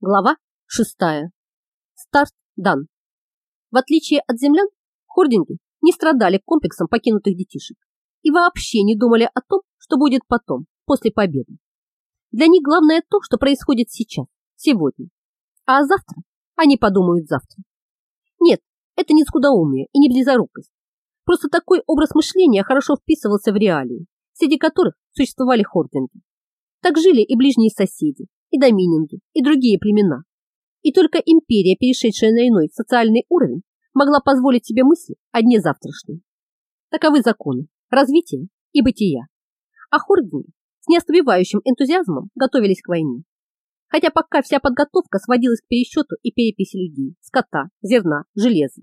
Глава шестая. Старт дан. В отличие от землян, хординги не страдали комплексом покинутых детишек и вообще не думали о том, что будет потом, после победы. Для них главное то, что происходит сейчас, сегодня. А завтра они подумают завтра. Нет, это не скудоумие и не близорукость. Просто такой образ мышления хорошо вписывался в реалии, среди которых существовали хординги. Так жили и ближние соседи, и домининги, и другие племена. И только империя, перешедшая на иной социальный уровень, могла позволить себе мысли о дне завтрашнем. Таковы законы развития и бытия. А хординги с неослабевающим энтузиазмом готовились к войне. Хотя пока вся подготовка сводилась к пересчету и переписи людей, скота, зерна, железа.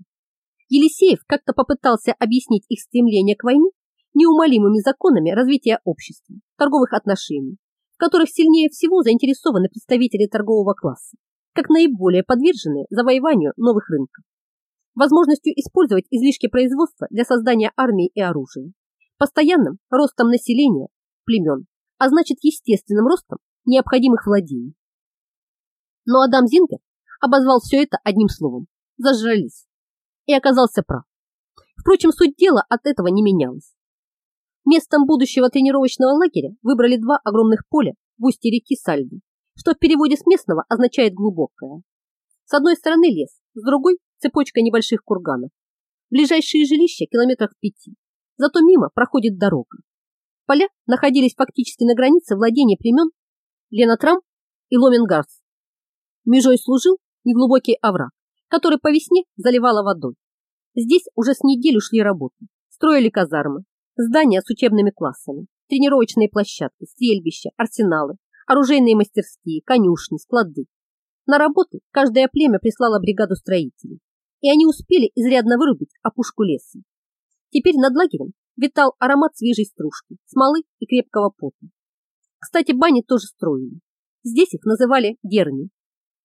Елисеев как-то попытался объяснить их стремление к войне неумолимыми законами развития общества, торговых отношений, в которых сильнее всего заинтересованы представители торгового класса, как наиболее подверженные завоеванию новых рынков. Возможностью использовать излишки производства для создания армии и оружия, постоянным ростом населения, племен, а значит естественным ростом необходимых владений. Но Адам Зингер обозвал все это одним словом – зажрались, и оказался прав. Впрочем, суть дела от этого не менялась. Местом будущего тренировочного лагеря выбрали два огромных поля в устье реки Сальды, что в переводе с местного означает «глубокое». С одной стороны лес, с другой – цепочка небольших курганов. Ближайшие жилища километрах пяти, зато мимо проходит дорога. Поля находились фактически на границе владения племен Ленатрам и Ломенгарс. Межой служил неглубокий овраг, который по весне заливало водой. Здесь уже с неделю шли работы, строили казармы, Здания с учебными классами, тренировочные площадки, стрельбища, арсеналы, оружейные мастерские, конюшни, склады. На работы каждое племя прислало бригаду строителей, и они успели изрядно вырубить опушку леса. Теперь над лагерем витал аромат свежей стружки, смолы и крепкого пота. Кстати, бани тоже строили. Здесь их называли герни.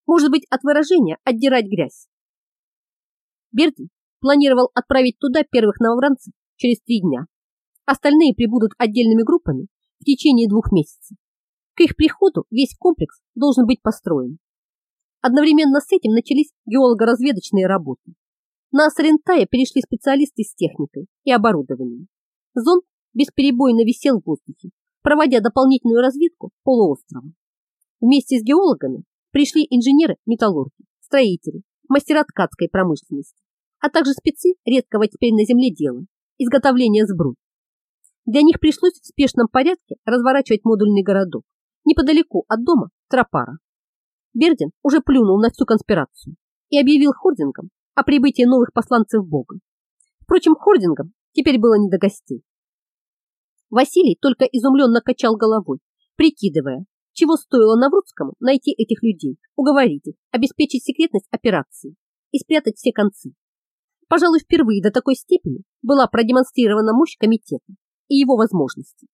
Может быть, от выражения «отдирать грязь». Бердин планировал отправить туда первых новобранцев через три дня. Остальные прибудут отдельными группами в течение двух месяцев. К их приходу весь комплекс должен быть построен. Одновременно с этим начались геолого-разведочные работы. На Сарентае перешли специалисты с техникой и оборудованием. Зонд бесперебойно висел в воздухе, проводя дополнительную разведку полуострова. Вместе с геологами пришли инженеры-металлурги, строители, мастера ткацкой промышленности, а также спецы редкого теперь на земле дела, изготовления сбруй. Для них пришлось в спешном порядке разворачивать модульный городок неподалеку от дома Тропара. Бердин уже плюнул на всю конспирацию и объявил хордингам о прибытии новых посланцев Бога. Впрочем, хордингам теперь было не до гостей. Василий только изумленно качал головой, прикидывая, чего стоило Наврудскому найти этих людей, уговорить их, обеспечить секретность операции и спрятать все концы. Пожалуй, впервые до такой степени была продемонстрирована мощь комитета и его возможности.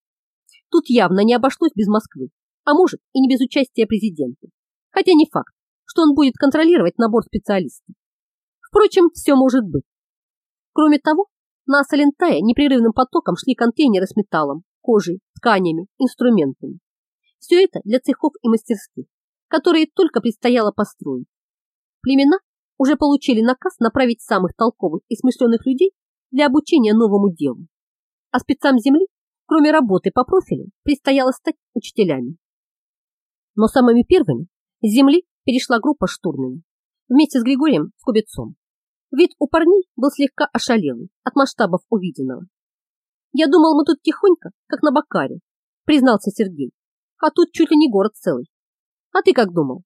Тут явно не обошлось без Москвы, а может и не без участия президента. Хотя не факт, что он будет контролировать набор специалистов. Впрочем, все может быть. Кроме того, на Салентае непрерывным потоком шли контейнеры с металлом, кожей, тканями, инструментами. Все это для цехов и мастерских, которые только предстояло построить. Племена уже получили наказ направить самых толковых и смышленых людей для обучения новому делу а спецам земли, кроме работы по профилю, предстояло стать учителями. Но самыми первыми с земли перешла группа штурмина вместе с Григорием Скубецом. Вид у парней был слегка ошалелый от масштабов увиденного. «Я думал, мы тут тихонько, как на Бакаре», признался Сергей. «А тут чуть ли не город целый. А ты как думал?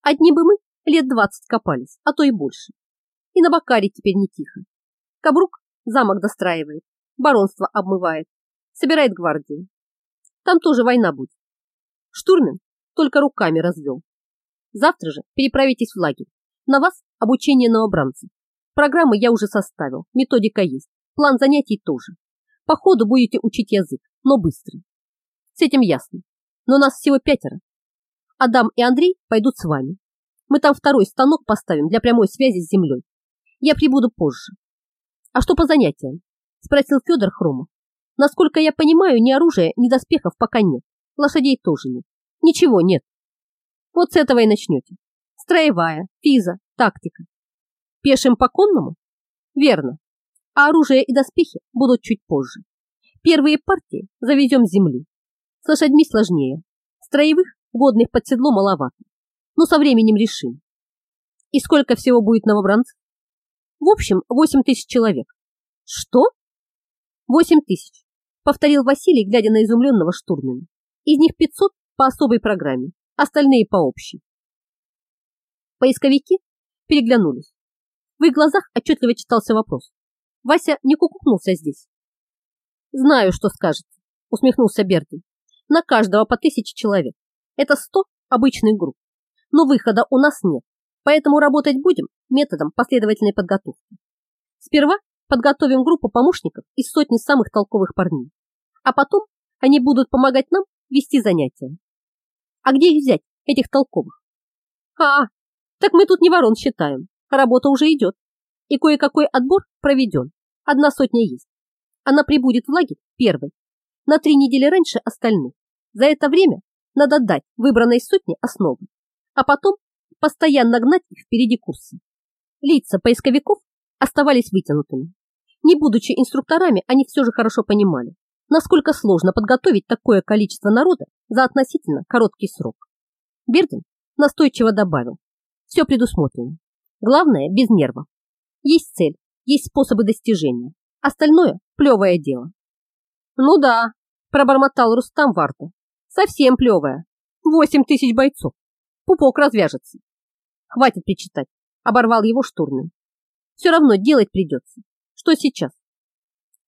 Одни бы мы лет двадцать копались, а то и больше. И на Бакаре теперь не тихо. Кабрук замок достраивает, баронство обмывает, собирает гвардию. Там тоже война будет. Штурмен только руками развел. Завтра же переправитесь в лагерь. На вас обучение новобранцев. Программы я уже составил, методика есть, план занятий тоже. По ходу будете учить язык, но быстро. С этим ясно. Но нас всего пятеро. Адам и Андрей пойдут с вами. Мы там второй станок поставим для прямой связи с землей. Я прибуду позже. А что по занятиям? Спросил Федор Хромов. Насколько я понимаю, ни оружия, ни доспехов пока нет. Лошадей тоже нет. Ничего нет. Вот с этого и начнете. Строевая, физа, тактика. Пешим по конному? Верно. А оружие и доспехи будут чуть позже. Первые партии завезем с земли. С лошадьми сложнее. Строевых, годных под седло маловато. Но со временем решим. И сколько всего будет новобранцев? В общем, 8 тысяч человек. Что? 8 тысяч, повторил Василий, глядя на изумленного штурмана. Из них 500 по особой программе, остальные по общей. Поисковики переглянулись. В их глазах отчетливо читался вопрос. Вася не кукукнулся здесь. «Знаю, что скажете», — усмехнулся Бердин. «На каждого по тысяче человек. Это сто обычных групп. Но выхода у нас нет, поэтому работать будем методом последовательной подготовки. Сперва подготовим группу помощников из сотни самых толковых парней, а потом они будут помогать нам вести занятия. А где их взять, этих толковых? А, так мы тут не ворон считаем, работа уже идет, и кое-какой отбор проведен, одна сотня есть. Она прибудет в лагерь первой, на три недели раньше остальных. За это время надо дать выбранной сотне основы, а потом постоянно гнать их впереди курса. Лица поисковиков оставались вытянутыми. Не будучи инструкторами, они все же хорошо понимали, насколько сложно подготовить такое количество народа за относительно короткий срок. Бердин настойчиво добавил, все предусмотрено. Главное, без нервов. Есть цель, есть способы достижения. Остальное – плевое дело. Ну да, пробормотал Рустам Варта. Совсем плевое. Восемь тысяч бойцов. Пупок развяжется. Хватит причитать оборвал его штурман. Все равно делать придется. Что сейчас?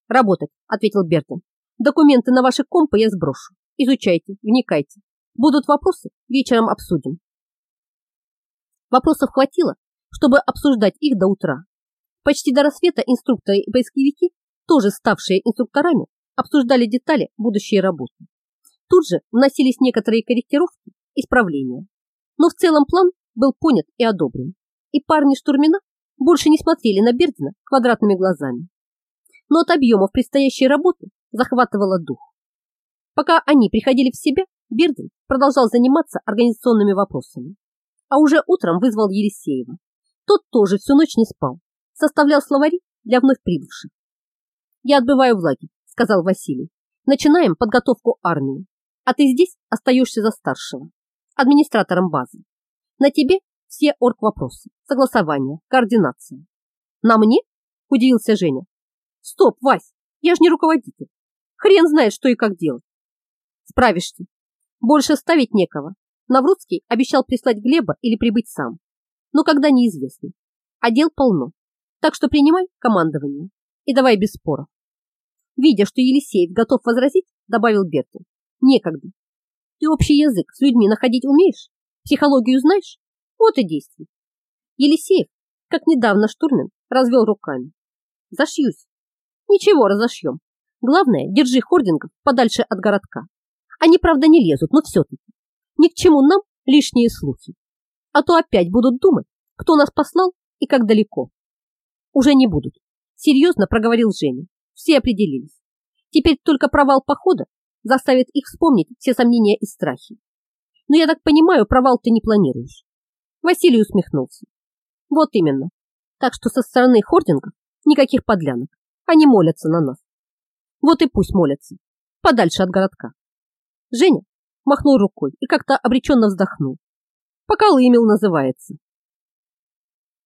Работать, ответил Бертон. Документы на ваши компы я сброшу. Изучайте, вникайте. Будут вопросы, вечером обсудим. Вопросов хватило, чтобы обсуждать их до утра. Почти до рассвета инструкторы и поисковики, тоже ставшие инструкторами, обсуждали детали будущей работы. Тут же вносились некоторые корректировки, исправления. Но в целом план был понят и одобрен и парни штурмина больше не смотрели на Бердина квадратными глазами. Но от объемов предстоящей работы захватывало дух. Пока они приходили в себя, Бердин продолжал заниматься организационными вопросами. А уже утром вызвал Елисеева. Тот тоже всю ночь не спал, составлял словари для вновь прибывших. «Я отбываю в лагерь», — сказал Василий. «Начинаем подготовку армии, а ты здесь остаешься за старшего, администратором базы. На тебе все орг-вопросы, согласование, координация. На мне? Удивился Женя. Стоп, Вась, я же не руководитель. Хрен знает, что и как делать. Справишься. Больше ставить некого. Наврудский обещал прислать Глеба или прибыть сам. Но когда неизвестно. А дел полно. Так что принимай командование. И давай без споров. Видя, что Елисеев готов возразить, добавил Берту. Некогда. Ты общий язык с людьми находить умеешь? Психологию знаешь? Вот и действуй. Елисеев, как недавно штурмен, развел руками. Зашьюсь. Ничего, разошьем. Главное, держи хордингов подальше от городка. Они, правда, не лезут, но все-таки. Ни к чему нам лишние слухи. А то опять будут думать, кто нас послал и как далеко. Уже не будут. Серьезно проговорил Женя. Все определились. Теперь только провал похода заставит их вспомнить все сомнения и страхи. Но я так понимаю, провал ты не планируешь. Василий усмехнулся. Вот именно. Так что со стороны хордингов никаких подлянок. Они молятся на нас. Вот и пусть молятся. Подальше от городка. Женя махнул рукой и как-то обреченно вздохнул. Пока Лымил называется.